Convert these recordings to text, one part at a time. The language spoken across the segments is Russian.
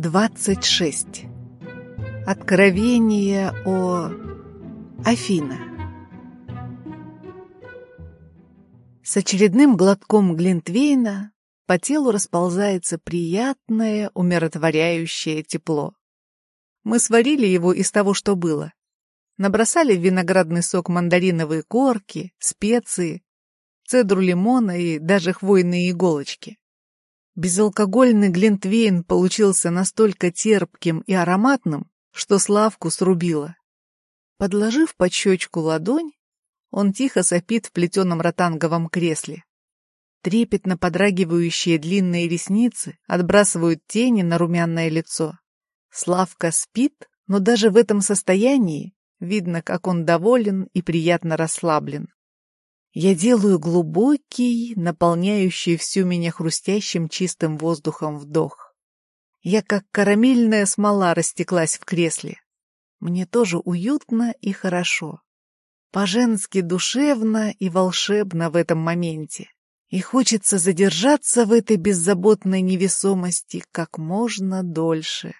26. Откровение о... Афина. С очередным глотком Глинтвейна по телу расползается приятное, умиротворяющее тепло. Мы сварили его из того, что было. Набросали в виноградный сок мандариновые корки, специи, цедру лимона и даже хвойные иголочки. Безалкогольный глинтвейн получился настолько терпким и ароматным, что Славку срубило. Подложив под щечку ладонь, он тихо сопит в плетеном ротанговом кресле. Трепетно подрагивающие длинные ресницы отбрасывают тени на румяное лицо. Славка спит, но даже в этом состоянии видно, как он доволен и приятно расслаблен. Я делаю глубокий, наполняющий всю меня хрустящим чистым воздухом вдох. Я как карамельная смола растеклась в кресле. Мне тоже уютно и хорошо. По-женски душевно и волшебно в этом моменте. И хочется задержаться в этой беззаботной невесомости как можно дольше.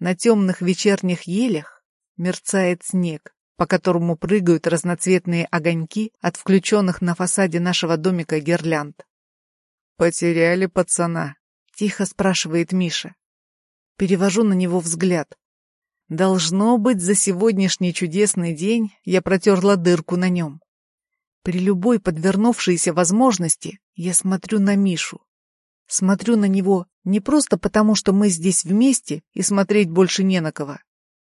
На темных вечерних елях мерцает снег по которому прыгают разноцветные огоньки от включенных на фасаде нашего домика гирлянд. «Потеряли пацана?» — тихо спрашивает Миша. Перевожу на него взгляд. Должно быть, за сегодняшний чудесный день я протерла дырку на нем. При любой подвернувшейся возможности я смотрю на Мишу. Смотрю на него не просто потому, что мы здесь вместе и смотреть больше не на кого.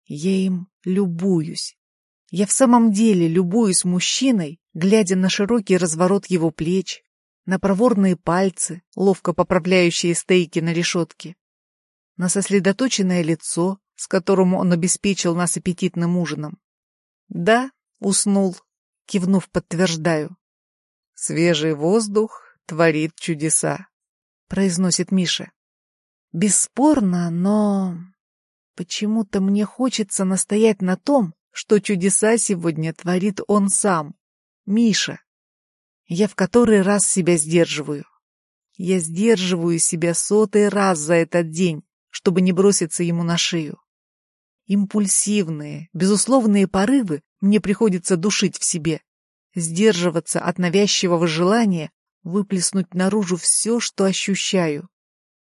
Я им любуюсь. Я в самом деле любуюсь мужчиной, глядя на широкий разворот его плеч, на проворные пальцы, ловко поправляющие стейки на решетке, на сосредоточенное лицо, с которым он обеспечил нас аппетитным ужином. Да, уснул, кивнув, подтверждаю. Свежий воздух творит чудеса, произносит Миша. Бесспорно, но почему-то мне хочется настоять на том, что чудеса сегодня творит он сам, Миша. Я в который раз себя сдерживаю. Я сдерживаю себя сотый раз за этот день, чтобы не броситься ему на шею. Импульсивные, безусловные порывы мне приходится душить в себе, сдерживаться от навязчивого желания выплеснуть наружу все, что ощущаю.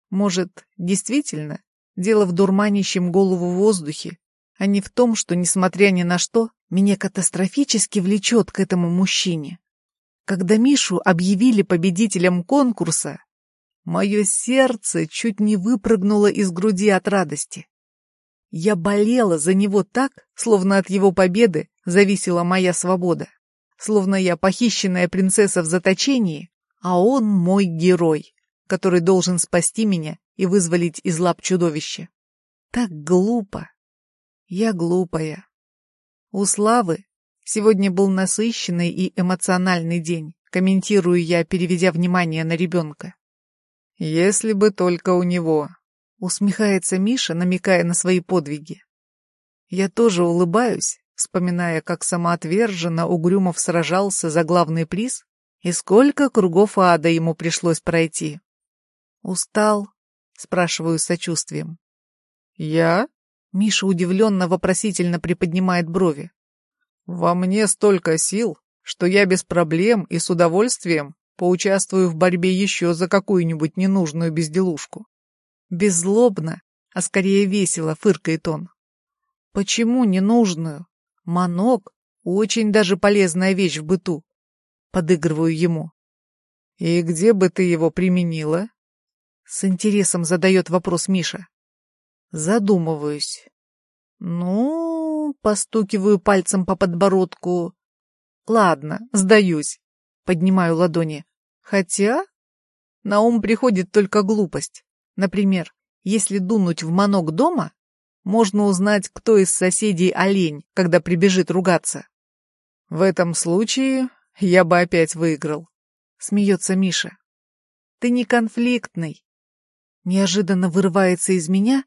Может, действительно, дело в дурманящем голову воздухе, а не в том, что, несмотря ни на что, меня катастрофически влечет к этому мужчине. Когда Мишу объявили победителем конкурса, мое сердце чуть не выпрыгнуло из груди от радости. Я болела за него так, словно от его победы зависела моя свобода, словно я похищенная принцесса в заточении, а он мой герой, который должен спасти меня и вызволить из лап чудовища. Так глупо, я глупая. У Славы сегодня был насыщенный и эмоциональный день, комментирую я, переведя внимание на ребенка. Если бы только у него. Усмехается Миша, намекая на свои подвиги. Я тоже улыбаюсь, вспоминая, как самоотверженно Угрюмов сражался за главный приз и сколько кругов ада ему пришлось пройти. «Устал?» — спрашиваю с сочувствием. «Я?» Миша удивленно вопросительно приподнимает брови. «Во мне столько сил, что я без проблем и с удовольствием поучаствую в борьбе еще за какую-нибудь ненужную безделушку». Беззлобно, а скорее весело, фыркает он. «Почему ненужную? Манок — очень даже полезная вещь в быту». Подыгрываю ему. «И где бы ты его применила?» С интересом задает вопрос Миша. Задумываюсь. Ну, постукиваю пальцем по подбородку. Ладно, сдаюсь. Поднимаю ладони. Хотя на ум приходит только глупость. Например, если дунуть в манок дома, можно узнать, кто из соседей олень, когда прибежит ругаться. В этом случае я бы опять выиграл. Смеется Миша. Ты не конфликтный. Неожиданно вырывается из меня,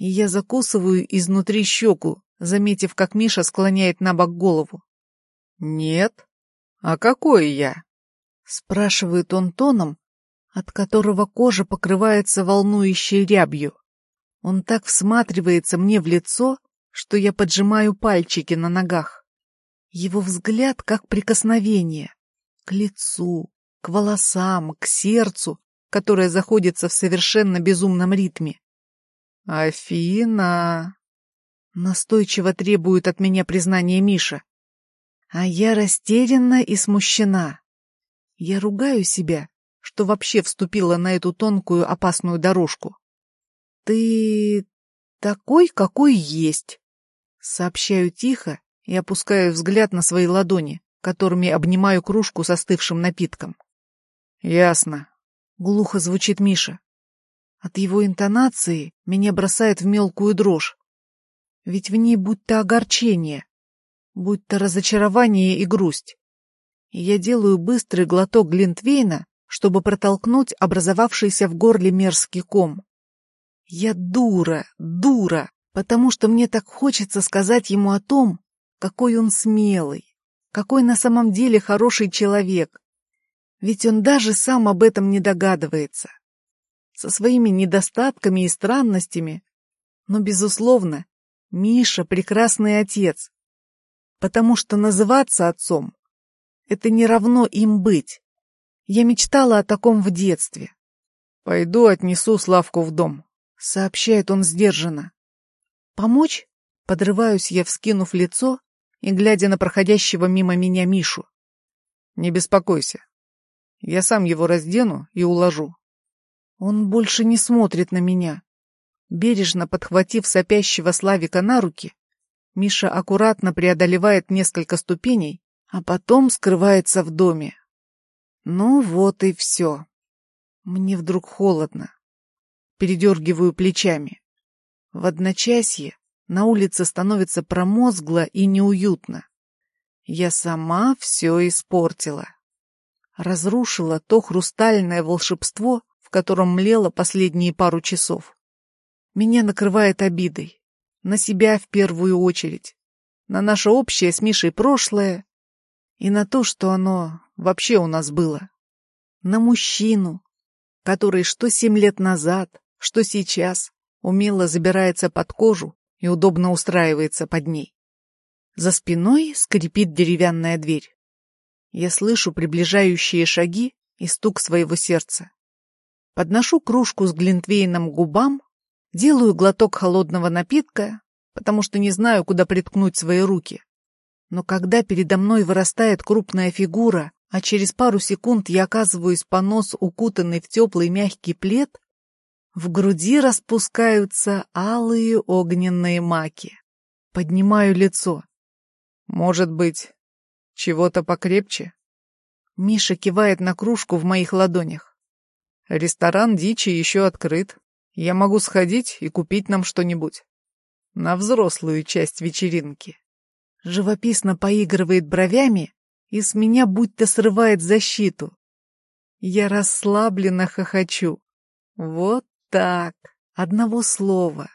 и я закусываю изнутри щеку, заметив, как Миша склоняет на бок голову. «Нет? А какой я?» — спрашивает он тоном, от которого кожа покрывается волнующей рябью. Он так всматривается мне в лицо, что я поджимаю пальчики на ногах. Его взгляд как прикосновение к лицу, к волосам, к сердцу, которое заходится в совершенно безумном ритме. «Афина!» — настойчиво требует от меня признания Миша. А я растеряна и смущена. Я ругаю себя, что вообще вступила на эту тонкую опасную дорожку. «Ты такой, какой есть», — сообщаю тихо и опускаю взгляд на свои ладони, которыми обнимаю кружку с остывшим напитком. «Ясно», — глухо звучит Миша. От его интонации меня бросает в мелкую дрожь. Ведь в ней будто огорчение, будто разочарование и грусть. И я делаю быстрый глоток глинтвейна, чтобы протолкнуть образовавшийся в горле мерзкий ком. Я дура, дура, потому что мне так хочется сказать ему о том, какой он смелый, какой на самом деле хороший человек. Ведь он даже сам об этом не догадывается. Со своими недостатками и странностями. Но, безусловно, Миша — прекрасный отец. Потому что называться отцом — это не равно им быть. Я мечтала о таком в детстве. «Пойду отнесу Славку в дом», — сообщает он сдержанно. «Помочь?» — подрываюсь я, вскинув лицо и глядя на проходящего мимо меня Мишу. «Не беспокойся. Я сам его раздену и уложу». Он больше не смотрит на меня. Бережно подхватив сопящего Славика на руки, Миша аккуратно преодолевает несколько ступеней, а потом скрывается в доме. Ну вот и все. Мне вдруг холодно. Передергиваю плечами. В одночасье на улице становится промозгло и неуютно. Я сама все испортила. Разрушила то хрустальное волшебство, котором млело последние пару часов. Меня накрывает обидой. На себя в первую очередь. На наше общее с Мишей прошлое. И на то, что оно вообще у нас было. На мужчину, который что семь лет назад, что сейчас умело забирается под кожу и удобно устраивается под ней. За спиной скрипит деревянная дверь. Я слышу приближающие шаги и стук своего сердца. Подношу кружку с глинтвейном губам, делаю глоток холодного напитка, потому что не знаю, куда приткнуть свои руки. Но когда передо мной вырастает крупная фигура, а через пару секунд я оказываюсь по нос укутанный в теплый мягкий плед, в груди распускаются алые огненные маки. Поднимаю лицо. Может быть, чего-то покрепче? Миша кивает на кружку в моих ладонях. Ресторан дичи еще открыт. Я могу сходить и купить нам что-нибудь. На взрослую часть вечеринки. Живописно поигрывает бровями и с меня будто срывает защиту. Я расслабленно хохочу. Вот так, одного слова,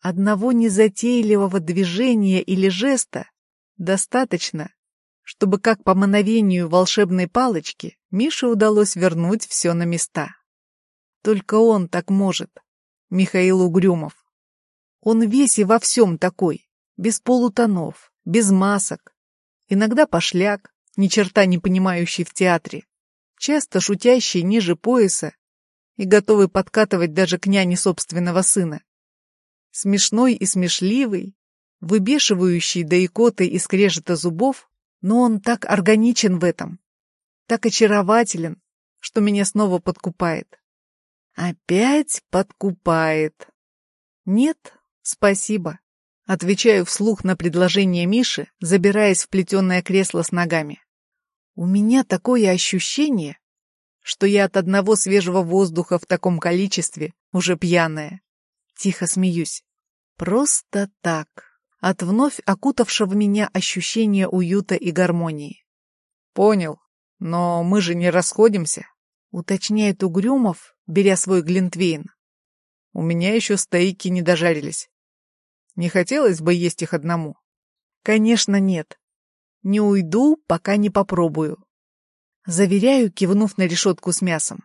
одного незатейливого движения или жеста достаточно, чтобы как по мановению волшебной палочки Мише удалось вернуть все на места. Только он так может, Михаил Угрюмов. Он весь и во всем такой, без полутонов, без масок, иногда пошляк, ни черта не понимающий в театре, часто шутящий ниже пояса и готовый подкатывать даже к няне собственного сына. Смешной и смешливый, выбешивающий до икоты и скрежета зубов, но он так органичен в этом, так очарователен, что меня снова подкупает. Опять подкупает. Нет, спасибо. Отвечаю вслух на предложение Миши, забираясь в плетеное кресло с ногами. У меня такое ощущение, что я от одного свежего воздуха в таком количестве уже пьяная. Тихо смеюсь. Просто так. От вновь окутавшего меня ощущения уюта и гармонии. Понял, но мы же не расходимся, уточняет Угрюмов, беря свой глинтвейн. У меня еще стейки не дожарились. Не хотелось бы есть их одному. Конечно, нет. Не уйду, пока не попробую. Заверяю, кивнув на решетку с мясом.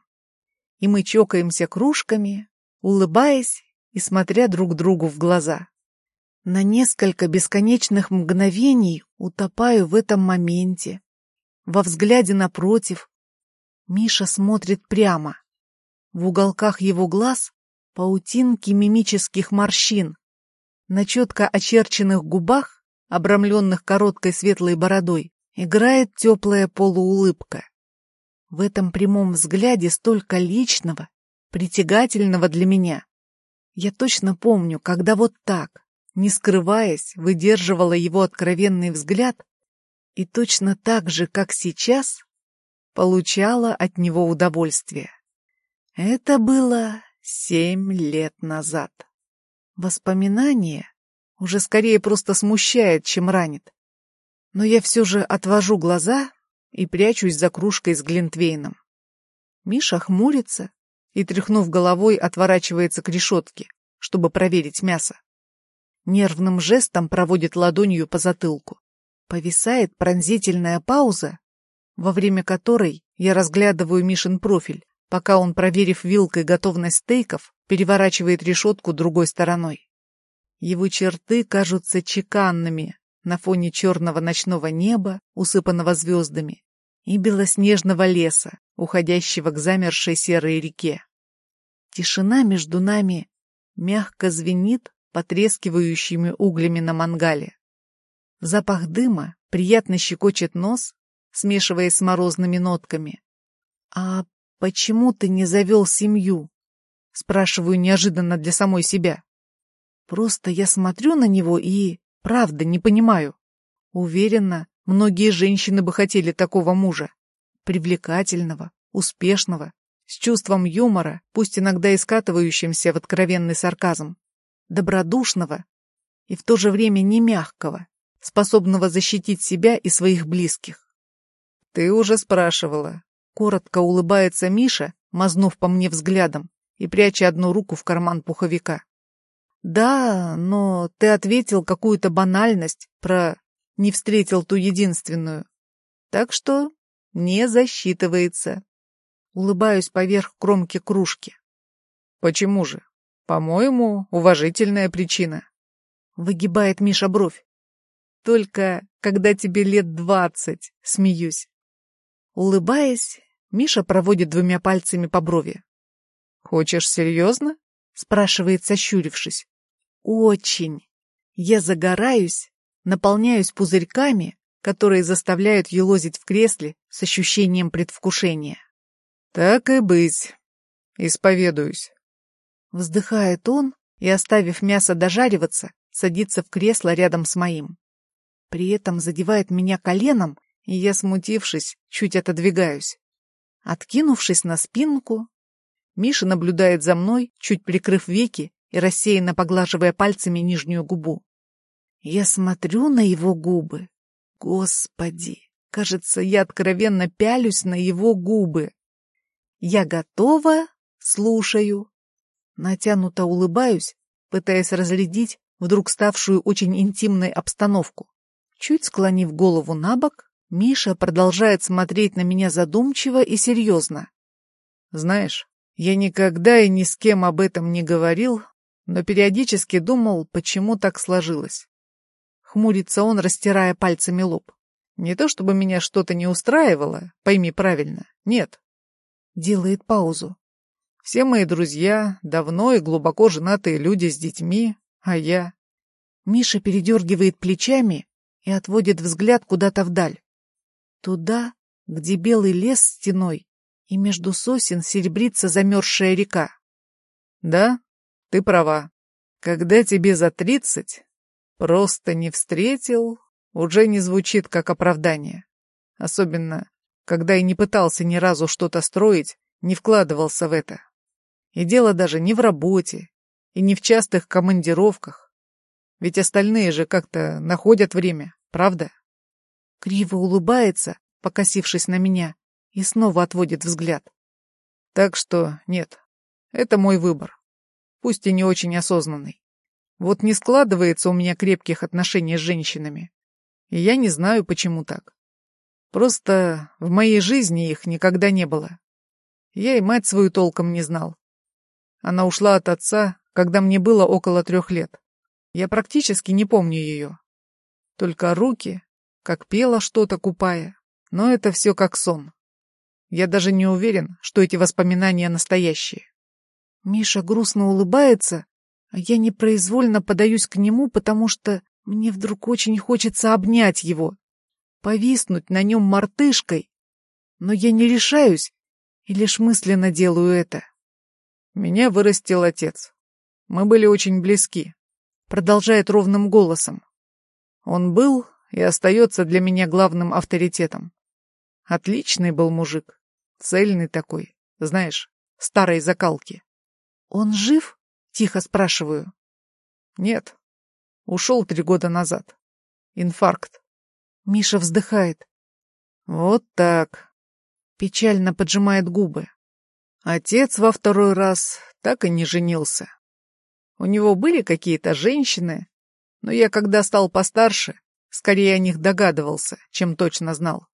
И мы чокаемся кружками, улыбаясь и смотря друг другу в глаза. На несколько бесконечных мгновений утопаю в этом моменте. Во взгляде напротив. Миша смотрит прямо. В уголках его глаз паутинки мимических морщин. На четко очерченных губах, обрамленных короткой светлой бородой, играет теплая полуулыбка. В этом прямом взгляде столько личного, притягательного для меня. Я точно помню, когда вот так, не скрываясь, выдерживала его откровенный взгляд и точно так же, как сейчас, получала от него удовольствие. Это было семь лет назад. Воспоминание уже скорее просто смущает, чем ранит. Но я все же отвожу глаза и прячусь за кружкой с Глинтвейном. Миша хмурится и, тряхнув головой, отворачивается к решетке, чтобы проверить мясо. Нервным жестом проводит ладонью по затылку. Повисает пронзительная пауза, во время которой я разглядываю Мишин профиль, пока он, проверив вилкой готовность стейков, переворачивает решетку другой стороной. Его черты кажутся чеканными на фоне черного ночного неба, усыпанного звездами, и белоснежного леса, уходящего к замершей серой реке. Тишина между нами мягко звенит потрескивающими углями на мангале. Запах дыма приятно щекочет нос, смешиваясь с морозными нотками. «А почему ты не завел семью?» Спрашиваю неожиданно для самой себя. Просто я смотрю на него и, правда, не понимаю. Уверена, многие женщины бы хотели такого мужа. Привлекательного, успешного, с чувством юмора, пусть иногда и скатывающимся в откровенный сарказм добродушного и в то же время не мягкого, способного защитить себя и своих близких. «Ты уже спрашивала». Коротко улыбается Миша, мазнув по мне взглядом и пряча одну руку в карман пуховика. «Да, но ты ответил какую-то банальность про «не встретил ту единственную». Так что не засчитывается». Улыбаюсь поверх кромки кружки. «Почему же?» По-моему, уважительная причина. Выгибает Миша бровь. Только когда тебе лет двадцать, смеюсь. Улыбаясь, Миша проводит двумя пальцами по брови. «Хочешь серьезно?» — спрашивает, сощурившись. «Очень. Я загораюсь, наполняюсь пузырьками, которые заставляют елозить в кресле с ощущением предвкушения». «Так и быть. Исповедуюсь. Вздыхает он и, оставив мясо дожариваться, садится в кресло рядом с моим. При этом задевает меня коленом, и я, смутившись, чуть отодвигаюсь. Откинувшись на спинку, Миша наблюдает за мной, чуть прикрыв веки и рассеянно поглаживая пальцами нижнюю губу. Я смотрю на его губы. Господи, кажется, я откровенно пялюсь на его губы. Я готова, слушаю. Натянуто улыбаюсь, пытаясь разглядеть вдруг ставшую очень интимной обстановку. Чуть склонив голову на бок, Миша продолжает смотреть на меня задумчиво и серьезно. «Знаешь, я никогда и ни с кем об этом не говорил, но периодически думал, почему так сложилось». Хмурится он, растирая пальцами лоб. «Не то чтобы меня что-то не устраивало, пойми правильно, нет». Делает паузу. Все мои друзья давно и глубоко женатые люди с детьми, а я... Миша передергивает плечами и отводит взгляд куда-то вдаль. Туда, где белый лес стеной, и между сосен серебрится замерзшая река. Да, ты права. Когда тебе за тридцать, просто не встретил, уже не звучит как оправдание. Особенно, когда и не пытался ни разу что-то строить, не вкладывался в это. И дело даже не в работе, и не в частых командировках. Ведь остальные же как-то находят время, правда? Криво улыбается, покосившись на меня, и снова отводит взгляд. Так что нет, это мой выбор, пусть и не очень осознанный. Вот не складывается у меня крепких отношений с женщинами, и я не знаю, почему так. Просто в моей жизни их никогда не было. Я и мать свою толком не знал. Она ушла от отца, когда мне было около трех лет. Я практически не помню ее. Только руки, как пела что-то, купая. Но это все как сон. Я даже не уверен, что эти воспоминания настоящие. Миша грустно улыбается, а я непроизвольно подаюсь к нему, потому что мне вдруг очень хочется обнять его, повиснуть на нем мартышкой. Но я не решаюсь и лишь мысленно делаю это. Меня вырастил отец. Мы были очень близки, продолжает ровным голосом. Он был и остается для меня главным авторитетом. Отличный был мужик, цельный такой, знаешь, старой закалки. Он жив? Тихо спрашиваю. Нет, ушел три года назад. Инфаркт. Миша вздыхает. Вот так. Печально поджимает губы. Отец во второй раз так и не женился. У него были какие-то женщины, но я, когда стал постарше, скорее о них догадывался, чем точно знал.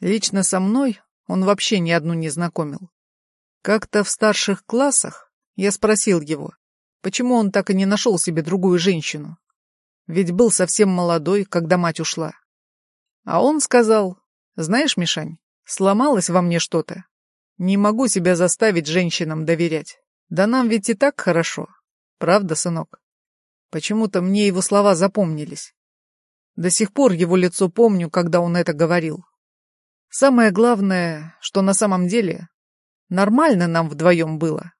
Лично со мной он вообще ни одну не знакомил. Как-то в старших классах я спросил его, почему он так и не нашел себе другую женщину. Ведь был совсем молодой, когда мать ушла. А он сказал, знаешь, Мишань, сломалось во мне что-то. Не могу себя заставить женщинам доверять. Да нам ведь и так хорошо. Правда, сынок? Почему-то мне его слова запомнились. До сих пор его лицо помню, когда он это говорил. Самое главное, что на самом деле нормально нам вдвоем было.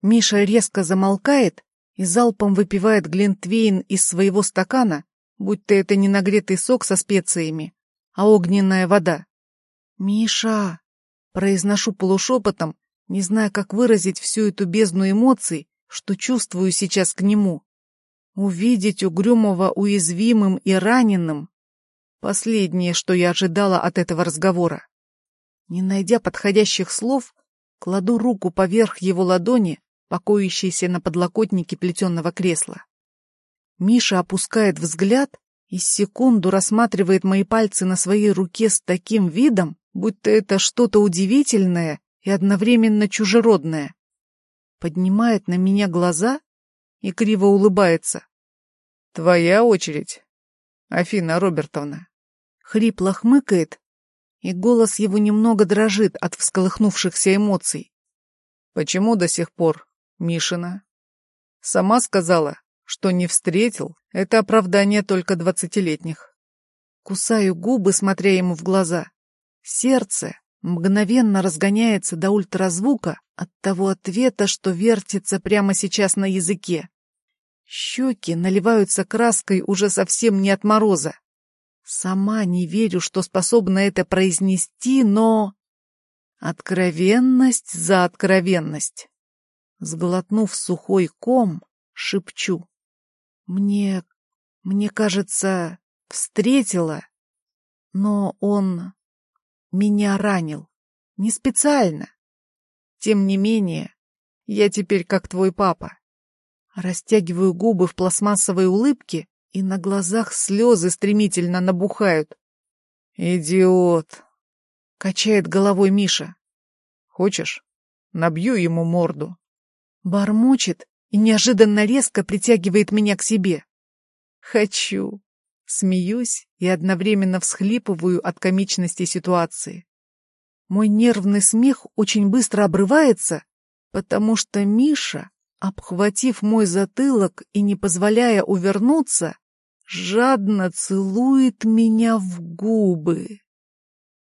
Миша резко замолкает и залпом выпивает глинтвейн из своего стакана, будто это не нагретый сок со специями, а огненная вода. «Миша!» — произношу полушепотом, не зная, как выразить всю эту бездну эмоций, что чувствую сейчас к нему. Увидеть угрюмого уязвимым и раненым — последнее, что я ожидала от этого разговора. Не найдя подходящих слов, кладу руку поверх его ладони, покоящейся на подлокотнике плетеного кресла. Миша опускает взгляд и секунду рассматривает мои пальцы на своей руке с таким видом, будто это что-то удивительное и одновременно чужеродное. Поднимает на меня глаза и криво улыбается. «Твоя очередь, Афина Робертовна». Хрипло хмыкает, и голос его немного дрожит от всколыхнувшихся эмоций. «Почему до сих пор, Мишина?» «Сама сказала, что не встретил, это оправдание только двадцатилетних». Кусаю губы, смотря ему в глаза. Сердце мгновенно разгоняется до ультразвука от того ответа, что вертится прямо сейчас на языке. Щеки наливаются краской уже совсем не от мороза. Сама не верю, что способна это произнести, но... Откровенность за откровенность. Сглотнув сухой ком, шепчу. Мне... мне кажется, встретила, но он меня ранил. Не специально. Тем не менее, я теперь как твой папа. Растягиваю губы в пластмассовой улыбке, и на глазах слезы стремительно набухают. «Идиот!» — качает головой Миша. «Хочешь, набью ему морду?» Бормочет и неожиданно резко притягивает меня к себе. «Хочу!» Смеюсь и одновременно всхлипываю от комичности ситуации. Мой нервный смех очень быстро обрывается, потому что Миша обхватив мой затылок и не позволяя увернуться, жадно целует меня в губы.